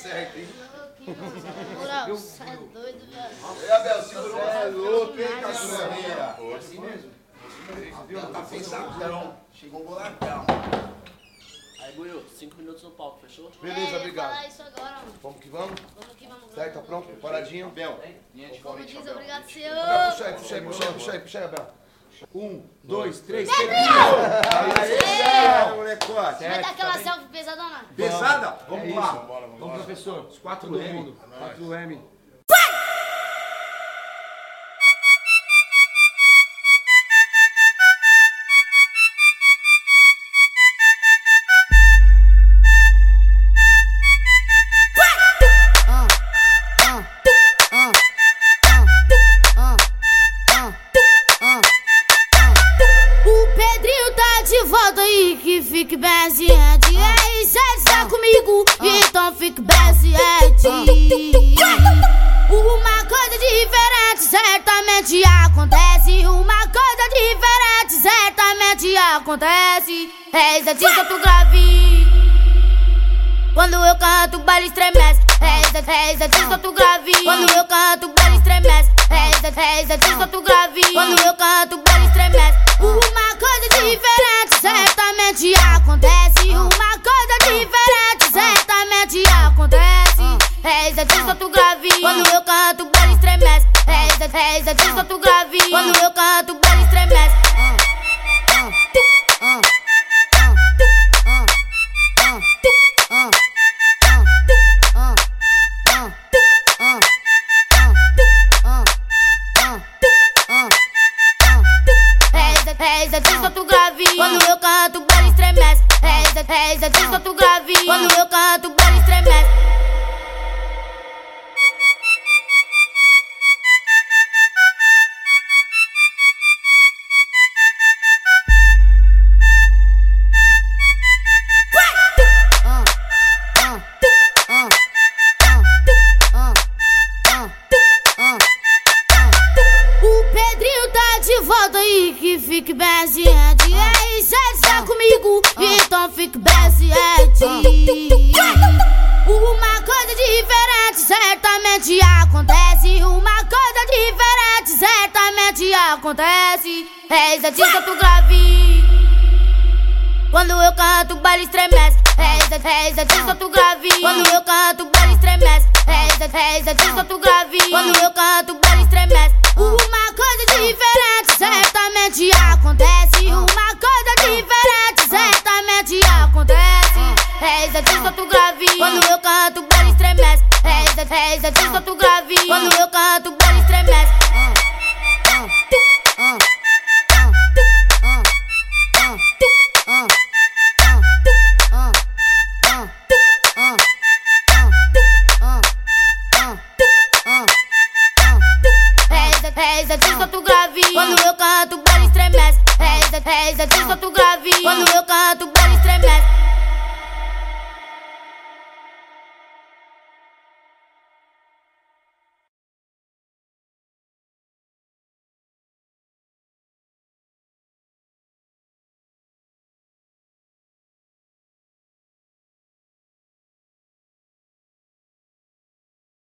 certo, hein? Moral, você é doido, velho. E Abel, segurou. Você é louco, hein, caçuleira? Assim mesmo. Viu? Tá pensadão. Chegou boladão. Aí, Buiu, cinco minutos no palco, fechou? Beleza, É, obrigado. falar isso agora, mano. Vamos que vamos? Vamos que vamos. Certo, tá pronto? Preparadinho? Bel, Como diz, Abel. obrigado, Abel, senhor. puxa aí, puxa aí, puxa aí, puxa aí, Abel. Um, dois, três, Aí, molecote. Vai dar aquela selfie pesadona? Pesada? Vamos lá. Vamos, professor. Os 4M. 4M. Volta aí, que fique bem ciente. Ei, você está comigo, então fique bem ciente. Uma coisa diferente certamente acontece. Uma coisa diferente certamente acontece. Eis a tinta tu grave. Quando eu canto, o baile estremece. Eis a, eis a tinta tu grave. Quando eu canto, o baile estremece. Eis a, eis a tinta tu grave. Quando eu canto, o baile estremece. Tinta tu grave. Quando eu canto, o baile estremece. A tinta tu grave. Quando eu canto, o baile estremece. A tinta tu grave. Quando eu canto, o baile estremece. A tinta tu grave. Quando eu volta aí, que fique bem ciente. Ei, você está comigo, então fique bem ciente. Uma coisa diferente certamente acontece. Uma coisa diferente certamente acontece. Eis a tinta tu grave. Quando eu canto, o baile estremece. Eis a, eis a tinta tu grave. Quando eu canto, o baile estremece. Eis a, eis a tinta tu grave. Quando eu canto, o baile estremece. Acontece. Eis a tinta tu grave. Quando eu canto, o estremece. Eis a, eis a tinta tu grave. Quando eu canto, o estremece. Eis a, eis a tinta tu grave. Quando eu canto, o estremece. Eis a, eis a tinta tu grave. Quando eu canto, estremece.